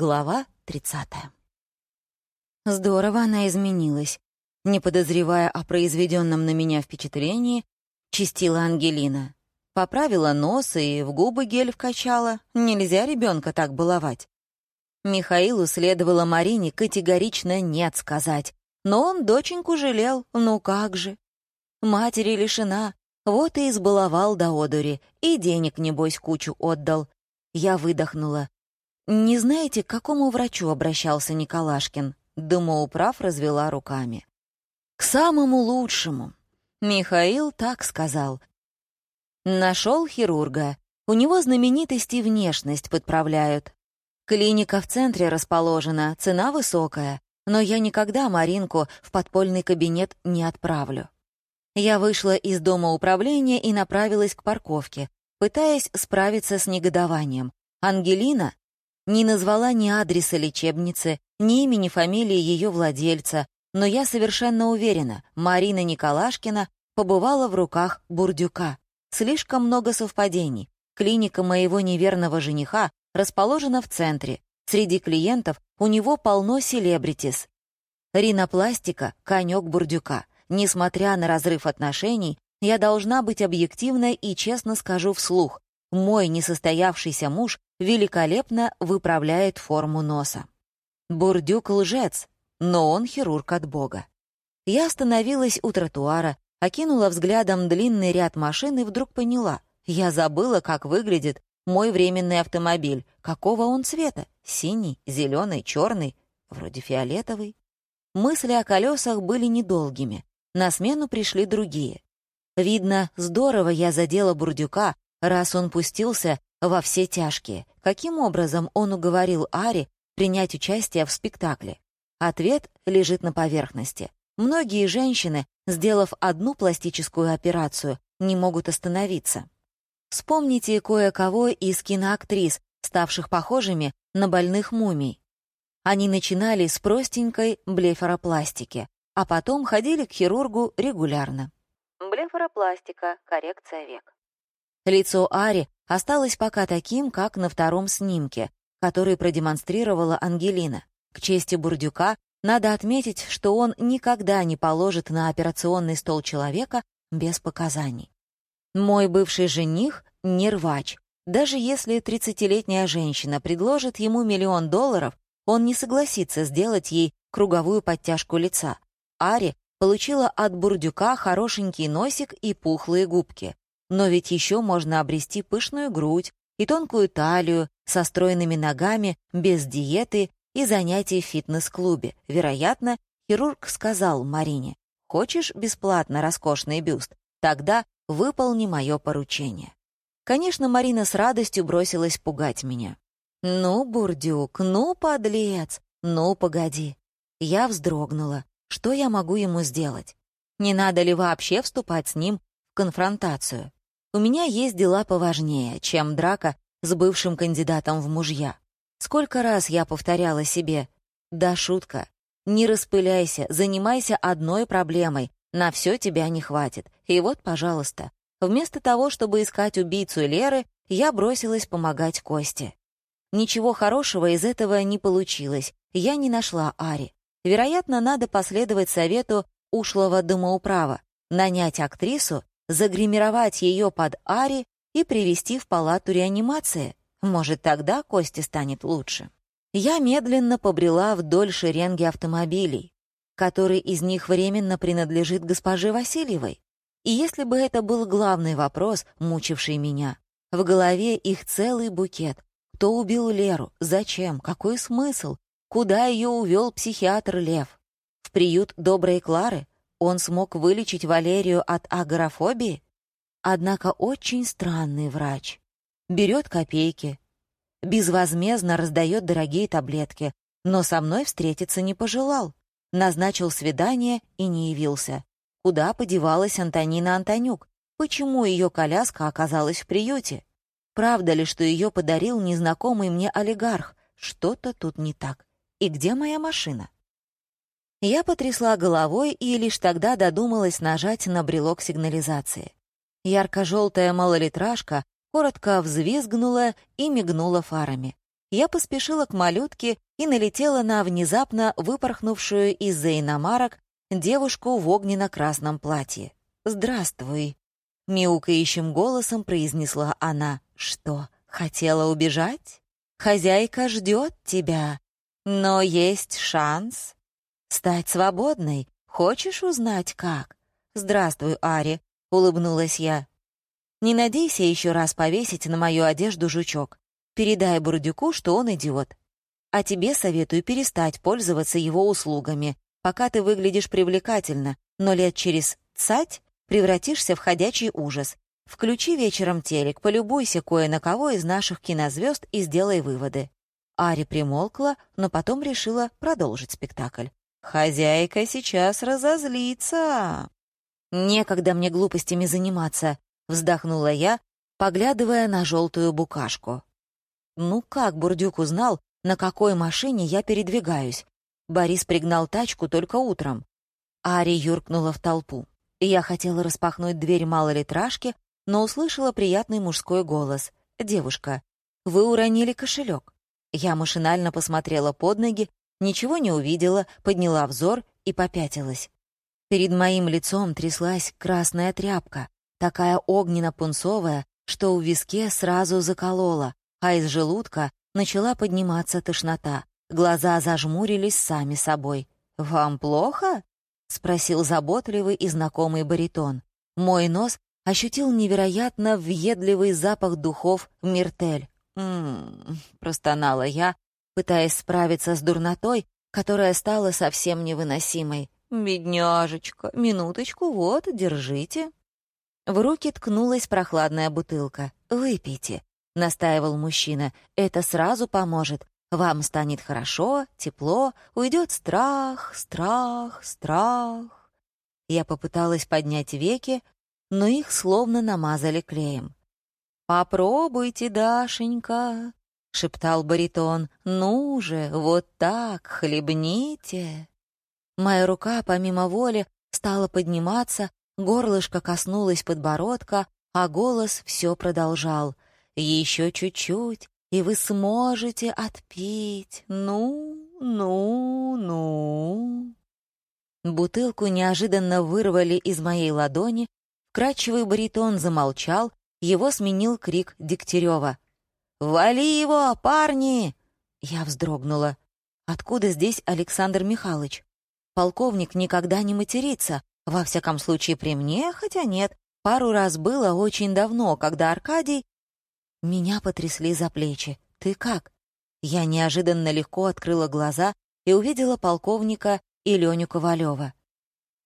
Глава 30. Здорово она изменилась. Не подозревая о произведенном на меня впечатлении, чистила Ангелина. Поправила нос и в губы гель вкачала. Нельзя ребенка так баловать. Михаилу следовало Марине категорично «нет» сказать. Но он доченьку жалел, ну как же. Матери лишена, вот и избаловал до одури, и денег, небось, кучу отдал. Я выдохнула. «Не знаете, к какому врачу обращался Николашкин?» Домоуправ развела руками. «К самому лучшему». Михаил так сказал. Нашел хирурга. У него знаменитости внешность подправляют. Клиника в центре расположена, цена высокая, но я никогда Маринку в подпольный кабинет не отправлю. Я вышла из дома управления и направилась к парковке, пытаясь справиться с негодованием. Ангелина не назвала ни адреса лечебницы, ни имени фамилии ее владельца, но я совершенно уверена, Марина Николашкина побывала в руках Бурдюка. Слишком много совпадений. Клиника моего неверного жениха расположена в центре. Среди клиентов у него полно селебритис. Ринопластика — конек Бурдюка. Несмотря на разрыв отношений, я должна быть объективной и честно скажу вслух. Мой несостоявшийся муж великолепно выправляет форму носа. Бурдюк лжец, но он хирург от Бога. Я остановилась у тротуара, окинула взглядом длинный ряд машин и вдруг поняла. Я забыла, как выглядит мой временный автомобиль. Какого он цвета? Синий, зеленый, черный, вроде фиолетовый. Мысли о колесах были недолгими. На смену пришли другие. Видно, здорово я задела Бурдюка, раз он пустился во все тяжкие. Каким образом он уговорил Ари принять участие в спектакле? Ответ лежит на поверхности. Многие женщины, сделав одну пластическую операцию, не могут остановиться. Вспомните кое-кого из киноактрис, ставших похожими на больных мумий. Они начинали с простенькой блефаропластики, а потом ходили к хирургу регулярно. Блефаропластика, коррекция век. Лицо Ари осталось пока таким, как на втором снимке, который продемонстрировала Ангелина. К чести Бурдюка надо отметить, что он никогда не положит на операционный стол человека без показаний. Мой бывший жених — не рвач. Даже если 30-летняя женщина предложит ему миллион долларов, он не согласится сделать ей круговую подтяжку лица. Ари получила от Бурдюка хорошенький носик и пухлые губки. Но ведь еще можно обрести пышную грудь и тонкую талию со стройными ногами, без диеты и занятий в фитнес-клубе. Вероятно, хирург сказал Марине, «Хочешь бесплатно роскошный бюст? Тогда выполни мое поручение». Конечно, Марина с радостью бросилась пугать меня. «Ну, бурдюк, ну, подлец, ну, погоди». Я вздрогнула. Что я могу ему сделать? Не надо ли вообще вступать с ним в конфронтацию? У меня есть дела поважнее, чем драка с бывшим кандидатом в мужья. Сколько раз я повторяла себе «Да, шутка, не распыляйся, занимайся одной проблемой, на все тебя не хватит». И вот, пожалуйста, вместо того, чтобы искать убийцу Леры, я бросилась помогать Косте. Ничего хорошего из этого не получилось, я не нашла Ари. Вероятно, надо последовать совету ушлого домоуправа, нанять актрису загримировать ее под Ари и привести в палату реанимации. Может, тогда Кости станет лучше. Я медленно побрела вдоль шеренги автомобилей, который из них временно принадлежит госпоже Васильевой. И если бы это был главный вопрос, мучивший меня, в голове их целый букет. Кто убил Леру? Зачем? Какой смысл? Куда ее увел психиатр Лев? В приют доброй Клары? Он смог вылечить Валерию от агорафобии? Однако очень странный врач. Берет копейки, безвозмездно раздает дорогие таблетки, но со мной встретиться не пожелал. Назначил свидание и не явился. Куда подевалась Антонина Антонюк? Почему ее коляска оказалась в приюте? Правда ли, что ее подарил незнакомый мне олигарх? Что-то тут не так. И где моя машина? Я потрясла головой и лишь тогда додумалась нажать на брелок сигнализации. Ярко-желтая малолитражка коротко взвизгнула и мигнула фарами. я поспешила к малютке и налетела на внезапно выпорхнувшую из-за иномарок девушку в огненно-красном платье. «Здравствуй», — мяукающим голосом произнесла она. «Что, хотела убежать? Хозяйка ждет тебя, но есть шанс стать свободной. Хочешь узнать, как?» «Здравствуй, Ари», — улыбнулась я. «Не надейся еще раз повесить на мою одежду жучок. Передай Бурдюку, что он идиот. А тебе советую перестать пользоваться его услугами, пока ты выглядишь привлекательно, но лет через цать превратишься в ходячий ужас. Включи вечером телек, полюбуйся кое на кого из наших кинозвезд и сделай выводы». Ари примолкла, но потом решила продолжить спектакль. «Хозяйка сейчас разозлится!» «Некогда мне глупостями заниматься», — вздохнула я, поглядывая на желтую букашку. Ну как Бурдюк узнал, на какой машине я передвигаюсь? Борис пригнал тачку только утром. Ари юркнула в толпу. Я хотела распахнуть дверь малолитражки, но услышала приятный мужской голос. «Девушка, вы уронили кошелек». Я машинально посмотрела под ноги, ничего не увидела, подняла взор и попятилась. Перед моим лицом тряслась красная тряпка, такая огненно-пунцовая, что у виске сразу заколола, а из желудка начала подниматься тошнота. Глаза зажмурились сами собой. «Вам плохо?» — спросил заботливый и знакомый баритон. Мой нос ощутил невероятно въедливый запах духов «Миртель». «М-м-м», простонала я, пытаясь справиться с дурнотой, которая стала совсем невыносимой. «Бедняжечка, минуточку, вот, держите». В руки ткнулась прохладная бутылка. «Выпейте настаивал мужчина. «Это сразу поможет. Вам станет хорошо, тепло, уйдет страх, страх, страх». Я попыталась поднять веки, но их словно намазали клеем. «Попробуйте, Дашенька», — шептал баритон. «Ну же, вот так, хлебните». Моя рука, помимо воли, стала подниматься, горлышко коснулось подбородка, а голос все продолжал — еще чуть-чуть, и вы сможете отпить. Ну, ну, ну. Бутылку неожиданно вырвали из моей ладони, вкрадчивый баритон замолчал, его сменил крик Дегтярева. «Вали его, парни!» Я вздрогнула. «Откуда здесь Александр Михайлович? Полковник никогда не матерится, во всяком случае при мне, хотя нет. Пару раз было очень давно, когда Аркадий меня потрясли за плечи. «Ты как?» Я неожиданно легко открыла глаза и увидела полковника и Леню Ковалева.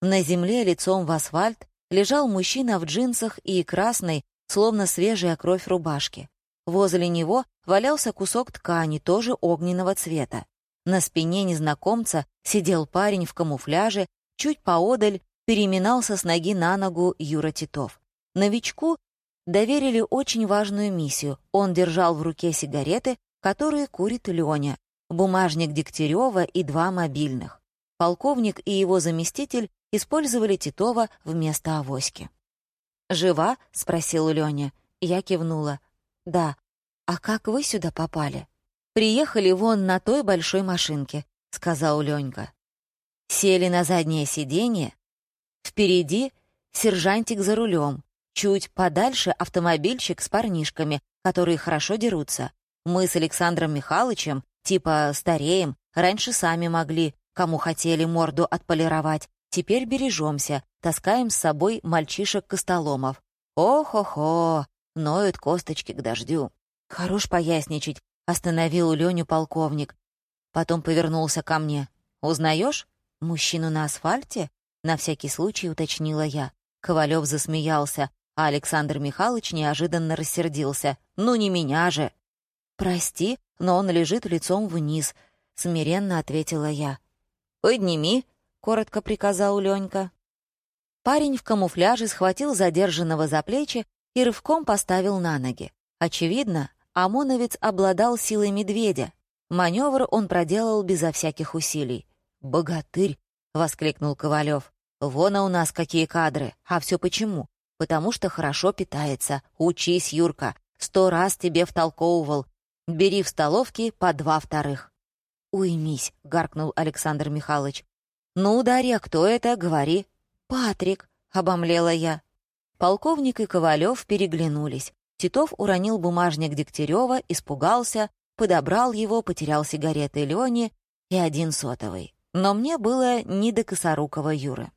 На земле лицом в асфальт лежал мужчина в джинсах и красной, словно свежая кровь рубашки. Возле него валялся кусок ткани, тоже огненного цвета. На спине незнакомца сидел парень в камуфляже, чуть поодаль переминался с ноги на ногу Юра Титов. Новичку доверили очень важную миссию. Он держал в руке сигареты, которые курит Леня, бумажник Дегтярева и два мобильных. Полковник и его заместитель использовали Титова вместо авоськи. «Жива?» — спросил Леня. Я кивнула. «Да. А как вы сюда попали?» «Приехали вон на той большой машинке», — сказал Ленька. Сели на заднее сиденье. Впереди сержантик за рулем, Чуть подальше автомобильщик с парнишками, которые хорошо дерутся. Мы с Александром Михайловичем, типа стареем, раньше сами могли, кому хотели морду отполировать. Теперь бережемся, таскаем с собой мальчишек-костоломов. Ох-охо, ноют косточки к дождю. Хорош поясничать, остановил Леню полковник. Потом повернулся ко мне. «Узнаешь? Мужчину на асфальте?» На всякий случай уточнила я. Ковалев засмеялся, а Александр Михайлович неожиданно рассердился. «Ну не меня же!» «Прости, но он лежит лицом вниз», — смиренно ответила я. «Подними», — коротко приказал Ленька. Парень в камуфляже схватил задержанного за плечи и рывком поставил на ноги. Очевидно, ОМОНовец обладал силой медведя. Маневр он проделал безо всяких усилий. «Богатырь!» — воскликнул Ковалев. «Вон а у нас какие кадры! А все почему? потому что хорошо питается. Учись, Юрка. Сто раз тебе втолковывал. Бери в столовке по два вторых». «Уймись», — гаркнул Александр Михайлович. «Ну, Дарья, кто это? Говори». «Патрик», — обомлела я. Полковник и Ковалев переглянулись. Титов уронил бумажник Дегтярева, испугался, подобрал его, потерял сигареты Лене и один сотовый. Но мне было не до косорукого Юры.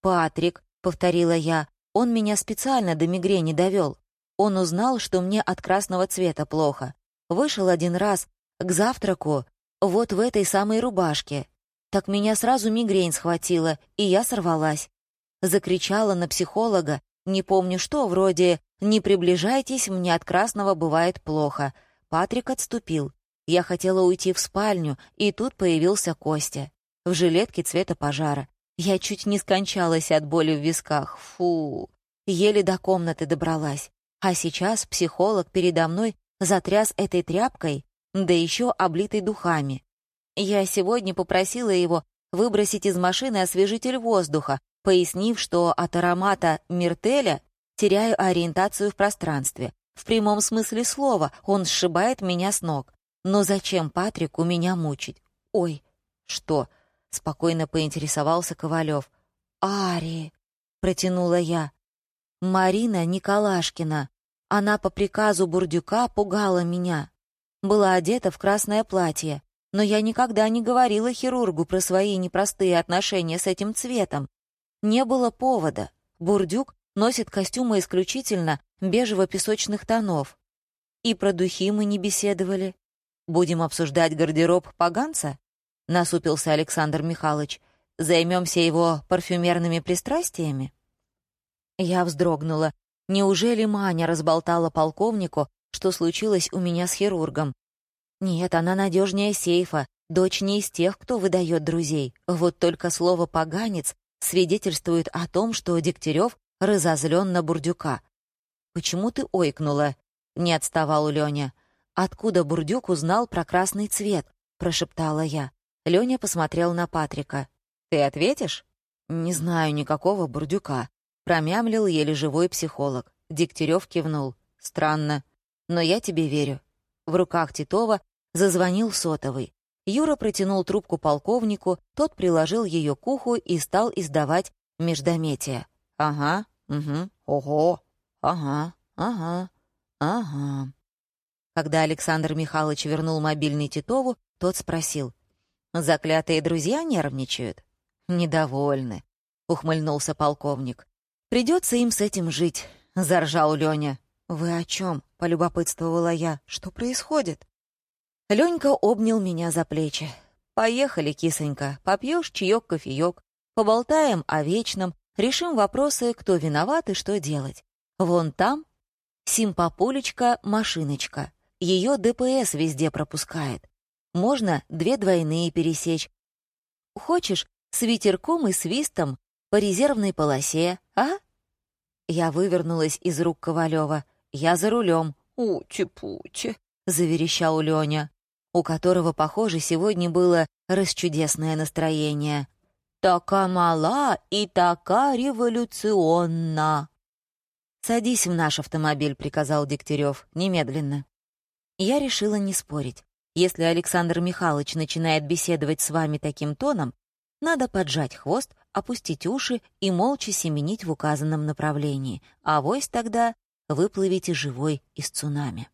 «Патрик», — повторила я, — «он меня специально до мигрени довел. Он узнал, что мне от красного цвета плохо. Вышел один раз к завтраку вот в этой самой рубашке. Так меня сразу мигрень схватила, и я сорвалась. Закричала на психолога, не помню что, вроде «Не приближайтесь, мне от красного бывает плохо». Патрик отступил. Я хотела уйти в спальню, и тут появился Костя. В жилетке цвета пожара. Я чуть не скончалась от боли в висках. Фу. Еле до комнаты добралась. А сейчас психолог передо мной затряс этой тряпкой, да еще облитой духами. Я сегодня попросила его выбросить из машины освежитель воздуха, пояснив, что от аромата миртеля теряю ориентацию в пространстве. В прямом смысле слова он сшибает меня с ног. Но зачем Патрику меня мучить? Ой, что? Спокойно поинтересовался Ковалев. Ари, протянула я. Марина Николашкина. Она по приказу Бурдюка пугала меня. Была одета в красное платье, но я никогда не говорила хирургу про свои непростые отношения с этим цветом. Не было повода. Бурдюк носит костюмы исключительно бежево-песочных тонов. И про духи мы не беседовали. Будем обсуждать гардероб поганца? Насупился Александр Михайлович. Займемся его парфюмерными пристрастиями? Я вздрогнула, Неужели Маня разболтала полковнику, что случилось у меня с хирургом? Нет, она надежнее сейфа, дочь не из тех, кто выдает друзей. Вот только слово «поганец» свидетельствует о том, что Дегтярев разозлен на Бурдюка. «Почему ты ойкнула?» — не отставал Леня. «Откуда Бурдюк узнал про красный цвет?» — прошептала я. Леня посмотрел на Патрика. «Ты ответишь?» «Не знаю никакого Бурдюка», Промямлил еле живой психолог. Дегтярев кивнул. «Странно. Но я тебе верю». В руках Титова зазвонил сотовый. Юра протянул трубку полковнику, тот приложил ее к уху и стал издавать междометия. «Ага, угу, ого, ага, ага, ага». Когда Александр Михайлович вернул мобильный Титову, тот спросил. «Заклятые друзья нервничают?» «Недовольны», — ухмыльнулся полковник. Придется им с этим жить», — заржал Леня. «Вы о чем?» — полюбопытствовала я. «Что происходит?» Ленька обнял меня за плечи. «Поехали, кисонька, попьешь чаек-кофеек, поболтаем о вечном, решим вопросы, кто виноват и что делать. Вон там симпопулечка-машиночка. Ее ДПС везде пропускает. Можно две двойные пересечь. Хочешь, с ветерком и свистом по резервной полосе, а?» Я вывернулась из рук Ковалева. «Я за рулем». «Ути-пути», — заверещал Леня, у которого, похоже, сегодня было расчудесное настроение. «Така мала и така революционна». «Садись в наш автомобиль», — приказал Дегтярев, — «немедленно». Я решила не спорить. Если Александр Михайлович начинает беседовать с вами таким тоном, надо поджать хвост, опустить уши и молча семенить в указанном направлении, а вось тогда выплывете живой из цунами.